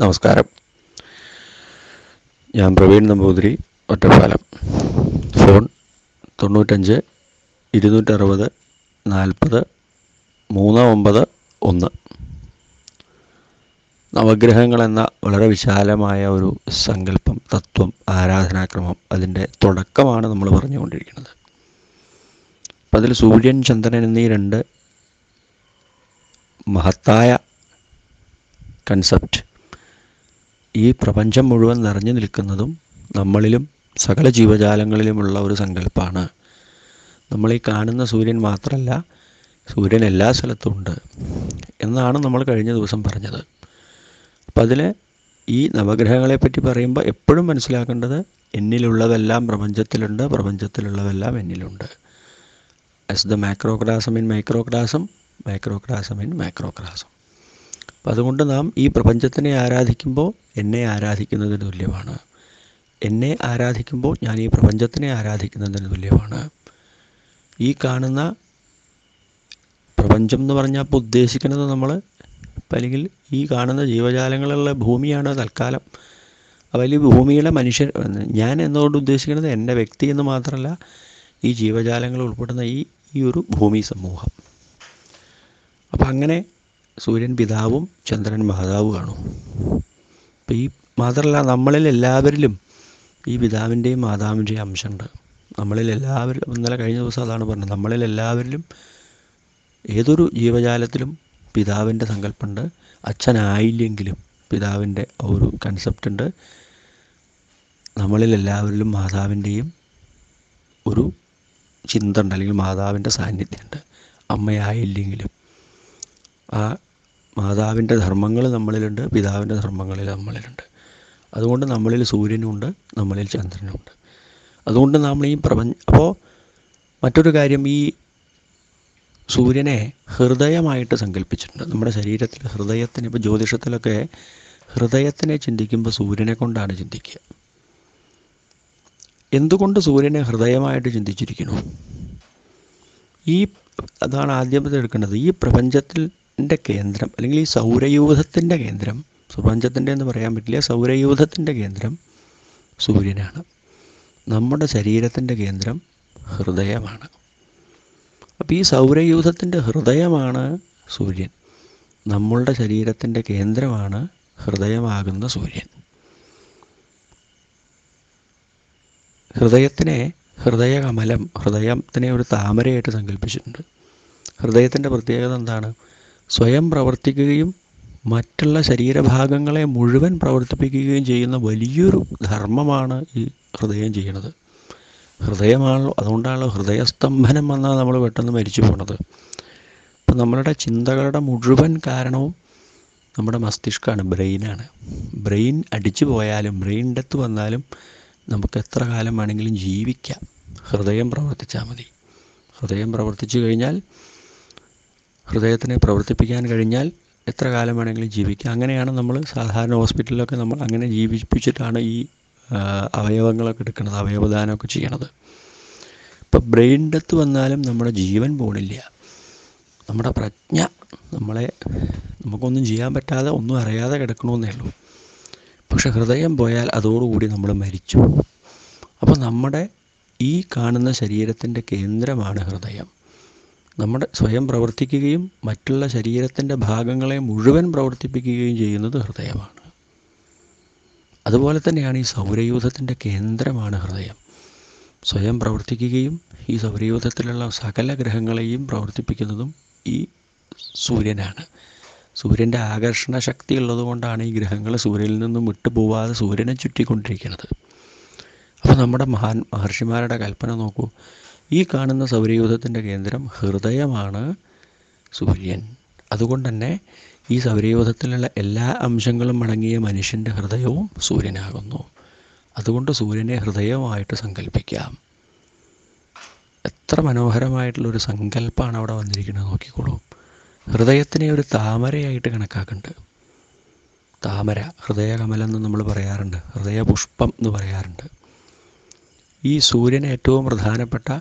നമസ്കാരം. ഞാൻ പ്രവീൺ നമ്പൂതിരി ഒറ്റപ്പാലം. ഫോൺ തൊണ്ണൂറ്റഞ്ച് ഇരുന്നൂറ്ററുപത് നാൽപ്പത് മൂന്ന് ഒമ്പത് ഒന്ന്. നവഗ്രഹങ്ങൾ എന്ന വളരെ വിശാലമായ ഒരു സങ്കല്പം തത്വം ആരാധനാക്രമം അതിന്റെ തുടക്കമാണ് നമ്മൾ പറഞ്ഞുകൊണ്ടിരിക്കുന്നത്. അപ്പം അതിൽ സൂര്യൻ ചന്ദ്രൻ എന്നീ രണ്ട് മഹത്തായ കൺസെപ്റ്റ് ഈ പ്രപഞ്ചം മുഴുവൻ നിറഞ്ഞു നിൽക്കുന്നതും നമ്മളിലും സകല ജീവജാലങ്ങളിലുമുള്ള ഒരു സങ്കല്പമാണ് നമ്മൾ ഈ കാണുന്ന സൂര്യൻ മാത്രമല്ല സൂര്യൻ എല്ലാ സ്ഥലത്തും ഉണ്ട് എന്നാണ് നമ്മൾ കഴിഞ്ഞ ദിവസം പറഞ്ഞത്. അപ്പം അതിൽ ഈ നവഗ്രഹങ്ങളെ പറ്റി പറയുമ്പോൾ എപ്പോഴും മനസ്സിലാക്കേണ്ടത് എന്നിലുള്ളതെല്ലാം പ്രപഞ്ചത്തിലുണ്ട് പ്രപഞ്ചത്തിലുള്ളതെല്ലാം എന്നിലുണ്ട്. As the macrocosm in microcosm microcosm in macrocosm അതുകൊണ്ട് നാം ഈ പ്രപഞ്ചത്തിനെ ആരാധിക്കുമ്പോൾ എന്നെ ആരാധിക്കുന്നതിന് തുല്യമാണ്. എന്നെ ആരാധിക്കുമ്പോൾ ഞാൻ ഈ പ്രപഞ്ചത്തിനെ ആരാധിക്കുന്നതിന് തുല്യമാണ്. ഈ കാണുന്ന പ്രപഞ്ചം എന്ന് പറഞ്ഞാൽ ഇപ്പോൾ ഉദ്ദേശിക്കുന്നത് നമ്മൾ അല്ലെങ്കിൽ ഈ കാണുന്ന ജീവജാലങ്ങളുള്ള ഭൂമിയാണ് തൽക്കാലം. അതിൽ ഭൂമിയിലെ മനുഷ്യർ ഞാൻ എന്നതുകൊണ്ട് ഉദ്ദേശിക്കുന്നത് എന്റെ വ്യക്തി എന്ന് മാത്രമല്ല ഈ ജീവജാലങ്ങൾ ഉൾപ്പെടുന്ന ഈ ഈ ഒരു ഭൂമി സമൂഹം. അപ്പം അങ്ങനെ സൂര്യൻ പിതാവും ചന്ദ്രൻ മാതാവുമാണ് അപ്പം ഈ മാത്രമല്ല നമ്മളിൽ എല്ലാവരിലും ഈ പിതാവിന്റെയും മാതാവിന്റെയും അംശമുണ്ട്. നമ്മളിൽ എല്ലാവരും ഇന്നലെ കഴിഞ്ഞ ദിവസം അതാണ് പറഞ്ഞത്. നമ്മളിൽ എല്ലാവരിലും ഏതൊരു ജീവജാലത്തിലും പിതാവിന്റെ സങ്കല്പമുണ്ട്. അച്ഛനായില്ലെങ്കിലും പിതാവിന്റെ ഒരു കൺസെപ്റ്റ് ഉണ്ട്. നമ്മളിൽ എല്ലാവരിലും മാതാവിന്റെയും ഒരു ചിന്ത ഉണ്ട് അല്ലെങ്കിൽ മാതാവിന്റെ സാന്നിധ്യമുണ്ട് അമ്മയായില്ലെങ്കിലും ആ മാതാവിന്റെ ധർമ്മങ്ങൾ നമ്മളിലുണ്ട് പിതാവിന്റെ ധർമ്മങ്ങൾ നമ്മളിലുണ്ട്. അതുകൊണ്ട് നമ്മളിൽ സൂര്യനുമുണ്ട് നമ്മളിൽ ചന്ദ്രനുമുണ്ട് അതുകൊണ്ട് നമ്മൾ ഈ പ്രപഞ്ച അപ്പോൾ മറ്റൊരു കാര്യം ഈ സൂര്യനെ ഹൃദയമായിട്ട് സങ്കല്പിച്ചിട്ടുണ്ട്. നമ്മുടെ ശരീരത്തിൽ ഹൃദയത്തിന് ഇപ്പോൾ ജ്യോതിഷത്തിലൊക്കെ ഹൃദയത്തിനെ ചിന്തിക്കുമ്പോൾ സൂര്യനെ കൊണ്ടാണ് ചിന്തിക്കുക. എന്തുകൊണ്ട് സൂര്യനെ ഹൃദയമായിട്ട് ചിന്തിച്ചിരിക്കുന്നു? ഈ അതാണ് ആദ്യമത്തെ എടുക്കേണ്ടത്. ഈ പ്രപഞ്ചത്തിന്റെ കേന്ദ്രം അല്ലെങ്കിൽ ഈ സൗരയൂഥത്തിന്റെ കേന്ദ്രം പ്രപഞ്ചത്തിന്റെ എന്ന് പറയാൻ പറ്റില്ല സൗരയൂഥത്തിന്റെ കേന്ദ്രം സൂര്യനാണ്. നമ്മുടെ ശരീരത്തിന്റെ കേന്ദ്രം ഹൃദയമാണ്. അപ്പോൾ ഈ സൗരയൂഥത്തിന്റെ ഹൃദയമാണ് സൂര്യൻ. നമ്മളുടെ ശരീരത്തിന്റെ കേന്ദ്രമാണ് ഹൃദയമാകുന്ന സൂര്യൻ. ഹൃദയത്തിനെ ഹൃദയകമലം ഹൃദയത്തിനെ ഒരു താമരയായിട്ട് സങ്കല്പിച്ചിട്ടുണ്ട്. ഹൃദയത്തിന്റെ പ്രത്യേകത എന്താണ്? സ്വയം പ്രവർത്തിക്കുകയും മറ്റുള്ള ശരീരഭാഗങ്ങളെ മുഴുവൻ പ്രവർത്തിപ്പിക്കുകയും ചെയ്യുന്ന വലിയൊരു ധർമ്മമാണ് ഈ ഹൃദയം ചെയ്യുന്നത്. ഹൃദയമാണല്ലോ അതുകൊണ്ടാണല്ലോ ഹൃദയസ്തംഭനം വന്നാൽ നമ്മൾ പെട്ടെന്ന് മരിച്ചു പോണത്. അപ്പം നമ്മളുടെ ചിന്തകളുടെ മുഴുവൻ കാരണവും നമ്മുടെ മസ്തിഷ്കമാണ് ബ്രെയിനാണ്. ബ്രെയിൻ അടിച്ചു പോയാലും ബ്രെയിൻ ഡെത്ത് വന്നാലും നമുക്ക് എത്ര കാലം വേണമെങ്കിലും ജീവിക്കാം. ഹൃദയം പ്രവർത്തിച്ചാൽ മതി. ഹൃദയം പ്രവർത്തിച്ചു കഴിഞ്ഞാൽ ഹൃദയത്തിനെ പ്രവർത്തിപ്പിക്കാൻ കഴിഞ്ഞാൽ എത്ര കാലം വേണമെങ്കിലും ജീവിക്കാം. അങ്ങനെയാണ് നമ്മൾ സാധാരണ ഹോസ്പിറ്റലിലൊക്കെ നമ്മൾ അങ്ങനെ ജീവിപ്പിച്ചിട്ടാണ് ഈ അവയവങ്ങളൊക്കെ എടുക്കുന്നത് അവയവദാനമൊക്കെ ചെയ്യണത്. ഇപ്പം ബ്രെയിൻ ഡെത്ത് വന്നാലും നമ്മുടെ ജീവൻ പോണില്ല. നമ്മുടെ പ്രജ്ഞ നമ്മളെ നമുക്കൊന്നും ചെയ്യാൻ പറ്റാതെ ഒന്നും അറിയാതെ കിടക്കണമെന്നേ ഉള്ളൂ. പക്ഷെ ഹൃദയം പോയാൽ അതോടുകൂടി നമ്മൾ മരിച്ചു. അപ്പോൾ നമ്മുടെ ഈ കാണുന്ന ശരീരത്തിന്റെ കേന്ദ്രമാണ് ഹൃദയം. നമ്മുടെ സ്വയം പ്രവർത്തിക്കുകയും മറ്റുള്ള ശരീരത്തിന്റെ ഭാഗങ്ങളെ മുഴുവൻ പ്രവർത്തിപ്പിക്കുകയും ചെയ്യുന്നത് ഹൃദയമാണ്. അതുപോലെ തന്നെയാണ് ഈ സൗരയൂഥത്തിന്റെ കേന്ദ്രമാണ് ഹൃദയം. സ്വയം പ്രവർത്തിക്കുകയും ഈ സൗരയൂഥത്തിലുള്ള സകല ഗ്രഹങ്ങളെയും പ്രവർത്തിപ്പിക്കുന്നതും ഈ സൂര്യനാണ്. സൂര്യന്റെ ആകർഷണ ശക്തി ഉള്ളതുകൊണ്ടാണ് ഈ ഗ്രഹങ്ങൾ സൂര്യനിൽ നിന്നും വിട്ടുപോവാതെ സൂര്യനെ ചുറ്റിക്കൊണ്ടിരിക്കുന്നത്. അപ്പോൾ നമ്മുടെ മഹാൻ മഹർഷിമാരുടെ കൽപ്പന നോക്കൂ. ഈ കാണുന്ന സൗരയൂഥത്തിന്റെ കേന്ദ്രം ഹൃദയമാണ് സൂര്യൻ അതുകൊണ്ട് തന്നെ ഈ സൗരയൂഥത്തിലുള്ള എല്ലാ അംശങ്ങളും അടങ്ങിയ മനുഷ്യന്റെ ഹൃദയവും സൂര്യനാകുന്നു. അതുകൊണ്ട് സൂര്യനെ ഹൃദയമായിട്ട് സങ്കല്പിക്കാം എത്ര മനോഹരമായിട്ടുള്ളൊരു സങ്കല്പമാണ് അവിടെ വന്നിരിക്കുന്നത് നോക്കിക്കോളൂ. ഹൃദയത്തിനെ ഒരു താമരയായിട്ട് കണക്കാക്കുന്നുണ്ട്. താമര ഹൃദയകമലം നമ്മൾ പറയാറുണ്ട്. ഹൃദയപുഷ്പം എന്ന് പറയാറുണ്ട്. ഈ സൂര്യൻ ഏറ്റവും പ്രധാനപ്പെട്ട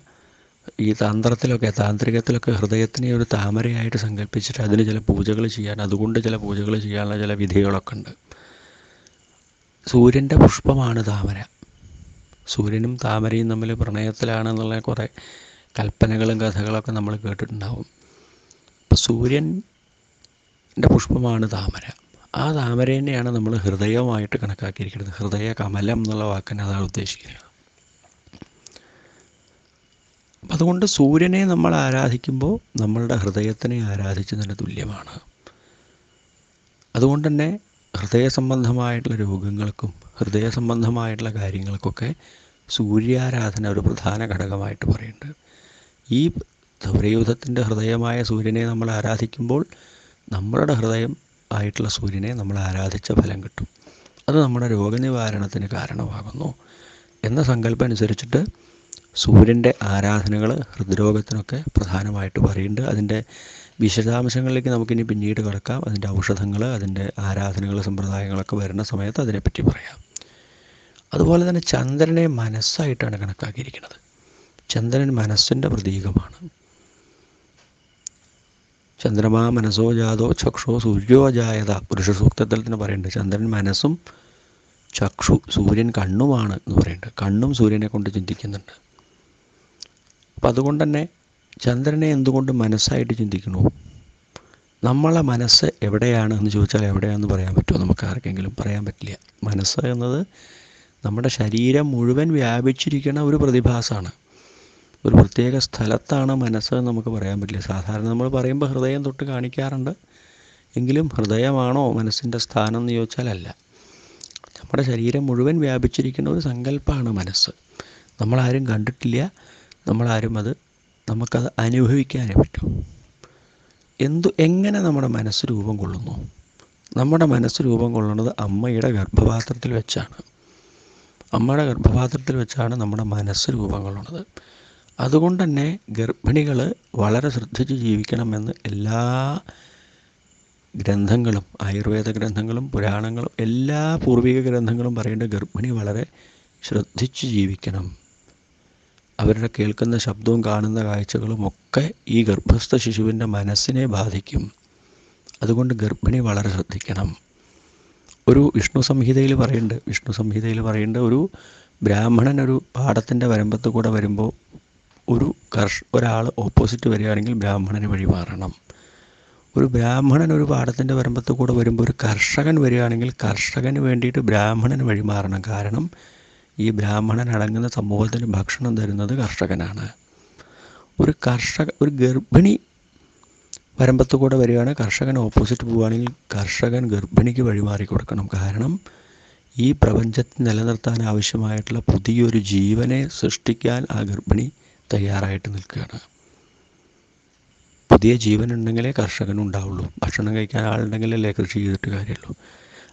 ഈ തന്ത്രത്തിലൊക്കെ താന്ത്രികത്തിലൊക്കെ ഹൃദയത്തിനെ ഒരു താമരയായിട്ട് സങ്കല്പിച്ചിട്ട് അതിന് ചില പൂജകൾ ചെയ്യാൻ അതുകൊണ്ട് ചില പൂജകൾ ചെയ്യാനുള്ള ചില വിധികളൊക്കെ ഉണ്ട്. സൂര്യന്റെ പുഷ്പമാണ് താമര. സൂര്യനും താമരയും തമ്മിൽ പ്രണയത്തിലാണെന്നുള്ള കുറേ കൽപ്പനകളും കഥകളൊക്കെ നമ്മൾ കേട്ടിട്ടുണ്ടാവും. അപ്പോൾ സൂര്യന്റെ പുഷ്പമാണ് താമര. ആ താമര തന്നെയാണ് നമ്മൾ ഹൃദയമായിട്ട് കണക്കാക്കിയിരിക്കുന്നത്. ഹൃദയ കമലം എന്നുള്ള വാക്കിനെ അതാണ് ഉദ്ദേശിക്കുന്നത്. അതുകൊണ്ട് സൂര്യനെ നമ്മൾ ആരാധിക്കുമ്പോൾ നമ്മളുടെ ഹൃദയത്തിനെ ആരാധിച്ചതിന് തുല്യമാണ്. അതുകൊണ്ട് തന്നെ ഹൃദയ സംബന്ധമായിട്ടുള്ള രോഗങ്ങൾക്കും ഹൃദയ സംബന്ധമായിട്ടുള്ള കാര്യങ്ങൾക്കൊക്കെ സൂര്യാരാധന ഒരു പ്രധാന ഘടകമായിട്ട് പറയുന്നുണ്ട്. ഈ സൗരയൂഥത്തിന്റെ ഹൃദയമായ സൂര്യനെ നമ്മൾ ആരാധിക്കുമ്പോൾ നമ്മളുടെ ഹൃദയം ആയിട്ടുള്ള സൂര്യനെ നമ്മൾ ആരാധിച്ച ഫലം കിട്ടും. അത് നമ്മുടെ രോഗനിവാരണത്തിന് കാരണമാകുന്നു. എന്ന സങ്കല്പം അനുസരിച്ചിട്ട് സൂര്യന്റെ ആരാധനകൾ ഹൃദ്രോഗത്തിനൊക്കെ പ്രധാനമായിട്ട് പറയുന്നുണ്ട്. അതിന്റെ വിശദാംശങ്ങളിലേക്ക് നമുക്കിനി പിന്നീട് കിടക്കാം. അതിന്റെ ഔഷധങ്ങൾ അതിന്റെ ആരാധനകൾ സമ്പ്രദായങ്ങളൊക്കെ വരുന്ന സമയത്ത് അതിനെപ്പറ്റി പറയാം. അതുപോലെ തന്നെ ചന്ദ്രനെ മനസ്സായിട്ടാണ് കണക്കാക്കിയിരിക്കുന്നത്. ചന്ദ്രൻ മനസ്സിന്റെ പ്രതീകമാണ്. ചന്ദ്രമാ മനസ്സോ ജാതോ ചക്ഷോ സൂര്യോ ജായത. പുരുഷ സൂക്തത്തിൽ തന്നെ പറയുന്നുണ്ട്. ചന്ദ്രൻ മനസ്സും ചക്ഷു സൂര്യൻ കണ്ണുമാണ് എന്ന് പറയുന്നുണ്ട്. കണ്ണും സൂര്യനെ കൊണ്ട് ചിന്തിക്കുന്നുണ്ട്. അപ്പം അതുകൊണ്ട് തന്നെ ചന്ദ്രനെ എന്തുകൊണ്ട് മനസ്സായിട്ട് ചിന്തിക്കണു നമ്മളെ മനസ്സ് എവിടെയാണ് എന്ന് ചോദിച്ചാൽ എവിടെയാണെന്ന് പറയാൻ പറ്റുമോ? നമുക്ക് ആർക്കെങ്കിലും പറയാൻ പറ്റില്ല. മനസ്സ് എന്നത് നമ്മുടെ ശരീരം മുഴുവൻ വ്യാപിച്ചിരിക്കുന്ന ഒരു പ്രതിഭാസമാണ്. ഒരു പ്രത്യേക സ്ഥലത്താണ് മനസ്സ് എന്ന് നമുക്ക് പറയാൻ പറ്റില്ല. സാധാരണ നമ്മൾ പറയുമ്പോൾ ഹൃദയം തൊട്ട് കാണിക്കാറുണ്ട്. എങ്കിലും ഹൃദയമാണോ മനസ്സിന്റെ സ്ഥാനം എന്ന് ചോദിച്ചാലല്ല നമ്മുടെ ശരീരം മുഴുവൻ വ്യാപിച്ചിരിക്കുന്ന ഒരു സങ്കല്പമാണ് മനസ്സ്. നമ്മളാരും കണ്ടിട്ടില്ല. നമ്മളാരും അത് നമുക്കത് അനുഭവിക്കാനേ പറ്റും. എന്തു എങ്ങനെ നമ്മുടെ മനസ്സ് രൂപം കൊള്ളുന്നു? നമ്മുടെ മനസ്സ് രൂപം കൊള്ളുന്നത് അമ്മയുടെ ഗർഭപാത്രത്തിൽ വെച്ചാണ്. അമ്മയുടെ ഗർഭപാത്രത്തിൽ വെച്ചാണ് നമ്മുടെ മനസ്സ് രൂപം കൊള്ളുന്നത്. അതുകൊണ്ട് തന്നെ ഗർഭിണികൾ വളരെ ശ്രദ്ധിച്ച് ജീവിക്കണമെന്ന് എല്ലാ ഗ്രന്ഥങ്ങളും ആയുർവേദ ഗ്രന്ഥങ്ങളും പുരാണങ്ങളും എല്ലാ പൂർവിക ഗ്രന്ഥങ്ങളും പറയേണ്ട ഗർഭിണി വളരെ ശ്രദ്ധിച്ച് ജീവിക്കണം. അവരുടെ കേൾക്കുന്ന ശബ്ദവും കാണുന്ന കാഴ്ചകളും ഒക്കെ ഈ ഗർഭസ്ഥ ശിശുവിന്റെ മനസ്സിനെ ബാധിക്കും. അതുകൊണ്ട് ഗർഭിണി വളരെ ശ്രദ്ധിക്കണം. ഒരു വിഷ്ണു സംഹിതയിൽ പറയുന്നുണ്ട്. വിഷ്ണു സംഹിതയിൽ പറയുന്നുണ്ട് ഒരു ബ്രാഹ്മണൻ ഒരു പാടത്തിന്റെ വരമ്പത്ത് കൂടെ വരുമ്പോൾ ഒരു കർഷ ഒരാൾ ഓപ്പോസിറ്റ് വരികയാണെങ്കിൽ ബ്രാഹ്മണന് വഴിമാറണം ഒരു ബ്രാഹ്മണൻ ഒരു പാടത്തിന്റെ വരമ്പത്ത് കൂടെ വരുമ്പോൾ ഒരു കർഷകൻ വരികയാണെങ്കിൽ കർഷകന് വേണ്ടിയിട്ട് ബ്രാഹ്മണന് വഴിമാറണം കാരണം ഈ ബ്രാഹ്മണൻ അടങ്ങുന്ന സമൂഹത്തിന് ഭക്ഷണം തരുന്നത് കർഷകനാണ്. ഒരു കർഷക ഒരു ഗർഭിണി വരമ്പത്ത് കൂടെ വരികയാണ്. കർഷകൻ ഓപ്പോസിറ്റ് പോവുകയാണെങ്കിൽ കർഷകൻ ഗർഭിണിക്ക് വഴിമാറി കൊടുക്കണം. കാരണം ഈ പ്രപഞ്ചത്തിൽ നിലനിർത്താൻ ആവശ്യമായിട്ടുള്ള പുതിയൊരു ജീവനെ സൃഷ്ടിക്കാൻ ആ ഗർഭിണി തയ്യാറായിട്ട് നിൽക്കുകയാണ്. പുതിയ ജീവൻ ഉണ്ടെങ്കിലേ കർഷകൻ ഉണ്ടാവുള്ളൂ. ഭക്ഷണം കഴിക്കാൻ ആളുണ്ടെങ്കിലല്ലേ കൃഷി ചെയ്തിട്ട് കാര്യമുള്ളൂ.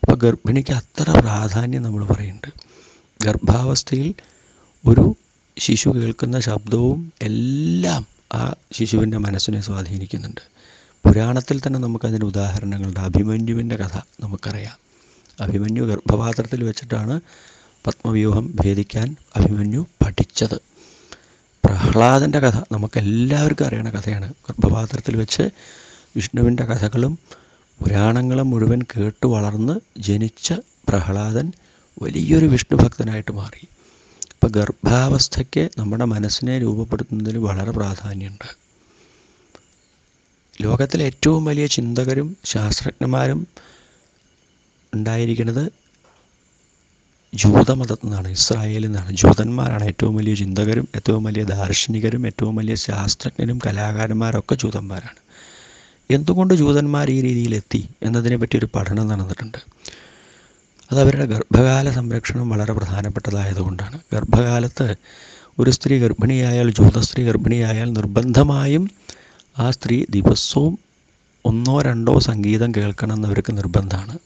അപ്പോൾ ഗർഭിണിക്ക് അത്ര പ്രാധാന്യം നമ്മൾ പറയുന്നുണ്ട്. ഗർഭാവസ്ഥയിൽ ഒരു ശിശു കേൾക്കുന്ന ശബ്ദവും എല്ലാം ആ ശിശുവിന്റെ മനസ്സിനെ സ്വാധീനിക്കുന്നുണ്ട്. പുരാണത്തിൽ തന്നെ നമുക്കതിന് ഉദാഹരണങ്ങളുണ്ട്. അഭിമന്യുവിന്റെ കഥ നമുക്കറിയാം. അഭിമന്യു ഗർഭപാത്രത്തിൽ വെച്ചിട്ടാണ് പത്മവ്യൂഹം ഭേദിക്കാൻ അഭിമന്യു പഠിച്ചത്. പ്രഹ്ലാദന്റെ കഥ നമുക്കെല്ലാവർക്കും അറിയണ കഥയാണ്. ഗർഭപാത്രത്തിൽ വെച്ച് വിഷ്ണുവിന്റെ കഥകളും പുരാണങ്ങളും മുഴുവൻ കേട്ടു വളർന്ന് ജനിച്ച പ്രഹ്ലാദൻ വലിയൊരു വിഷ്ണു ഭക്തനായിട്ട് മാറി. അപ്പം ഗർഭാവസ്ഥയ്ക്ക് നമ്മുടെ മനസ്സിനെ രൂപപ്പെടുത്തുന്നതിന് വളരെ പ്രാധാന്യമുണ്ട്. ലോകത്തിലെ ഏറ്റവും വലിയ ചിന്തകരും ശാസ്ത്രജ്ഞന്മാരും ഉണ്ടായിരിക്കുന്നത് ജൂതമതത്തിൽ നിന്നാണ് ഇസ്രായേലിൽ നിന്നാണ്. ജൂതന്മാരാണ് ഏറ്റവും വലിയ ചിന്തകരും ഏറ്റവും വലിയ ദാർശനികരും ഏറ്റവും വലിയ ശാസ്ത്രജ്ഞരും കലാകാരന്മാരൊക്കെ ജൂതന്മാരാണ്. എന്തുകൊണ്ട് ജൂതന്മാർ ഈ രീതിയിലെത്തി? എന്നതിനെ പറ്റി ഒരു പഠനം നടന്നിട്ടുണ്ട്. അത് അവരുടെ ഗർഭകാല സംരക്ഷണം വളരെ പ്രധാനപ്പെട്ടതായതുകൊണ്ടാണ്. ഗർഭകാലത്ത് ഒരു സ്ത്രീ ഗർഭിണിയായാൽ ജൂത സ്ത്രീ ഗർഭിണിയായാൽ നിർബന്ധമായും ആ സ്ത്രീ ദിവസവും ഒന്നോ രണ്ടോ സംഗീതം കേൾക്കണം അവർക്ക് നിർബന്ധമാണ്.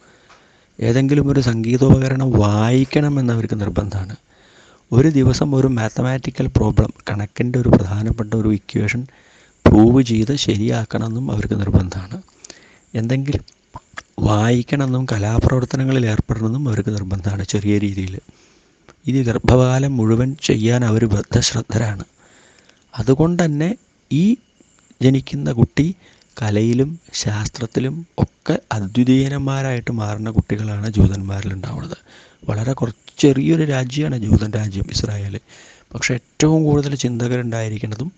ഏതെങ്കിലും ഒരു സംഗീതോപകരണം വായിക്കണം എന്നവർക്ക് നിർബന്ധമാണ്. ഒരു ദിവസം ഒരു മാത്തമാറ്റിക്കൽ പ്രോബ്ലം കണക്കിന്റെ ഒരു പ്രധാനപ്പെട്ട ഒരു ഇക്വേഷൻ പ്രൂവ് ചെയ്ത് ശരിയാക്കണമെന്നും അവർക്ക് നിർബന്ധമാണ്. എന്തെങ്കിലും വായിക്കണമെന്നും കലാപ്രവർത്തനങ്ങളിൽ ഏർപ്പെടണമെന്നും അവർക്ക് നിർബന്ധമാണ് ചെറിയ രീതിയിൽ. ഇത് ഗർഭകാലം മുഴുവൻ ചെയ്യാൻ അവർ ബദ്ധശ്രദ്ധരാണ്. അതുകൊണ്ട് തന്നെ ഈ ജനിക്കുന്ന കുട്ടി കലയിലും ശാസ്ത്രത്തിലും ഒക്കെ അദ്വിതീയന്മാരായിട്ട് മാറുന്ന കുട്ടികളാണ് ജൂതന്മാരിൽ ഉണ്ടാവുന്നത് വളരെ കുറച്ച് ചെറിയൊരു രാജ്യമാണ് ജൂതൻ രാജ്യം ഇസ്രായേൽ. പക്ഷേ ഏറ്റവും കൂടുതൽ ചിന്തകരുണ്ടായിരിക്കുന്നതും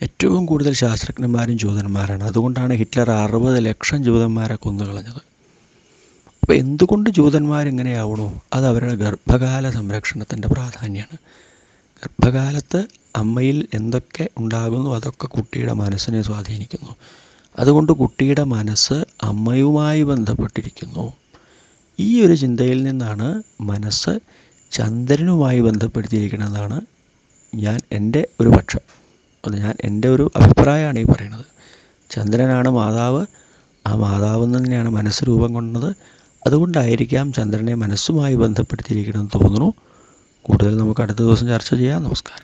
ഏറ്റവും കൂടുതൽ ശാസ്ത്രജ്ഞന്മാരും ജൂതന്മാരാണ്. അതുകൊണ്ടാണ് ഹിറ്റ്ലർ അറുപത് ലക്ഷം ജൂതന്മാരെ കൊന്നുകളഞ്ഞത് അപ്പോൾ എന്തുകൊണ്ട് ജൂതന്മാരിങ്ങനെയാവണോ? അത് അവരുടെ ഗർഭകാല സംരക്ഷണത്തിന്റെ പ്രാധാന്യമാണ് ഗർഭകാലത്ത് അമ്മയിൽ എന്തൊക്കെ ഉണ്ടാകുന്നു അതൊക്കെ കുട്ടിയുടെ മനസ്സിനെ സ്വാധീനിക്കുന്നു. അതുകൊണ്ട് കുട്ടിയുടെ മനസ്സ് അമ്മയുമായി ബന്ധപ്പെട്ടിരിക്കുന്നു. ഈ ഒരു ചിന്തയിൽ നിന്നാണ് മനസ്സ് ചന്ദ്രനുമായി ബന്ധപ്പെടുത്തിയിരിക്കുന്നതാണ് ഞാൻ എന്റെ ഒരു പക്ഷം. അത് ഞാൻ എന്റെ ഒരു അഭിപ്രായമാണ് ഈ പറയുന്നത് ചന്ദ്രനാണ് മാതാവ്. ആ മാതാവ് തന്നെയാണ് മനസ്സ് രൂപം കൊണ്ടത്. അതുകൊണ്ടായിരിക്കാം ചന്ദ്രനെ മനസ്സുമായി ബന്ധപ്പെടുത്തിയിരിക്കണമെന്ന് തോന്നുന്നു. കൂടുതൽ നമുക്ക് അടുത്ത ദിവസം ചർച്ച ചെയ്യാം. നമസ്കാരം.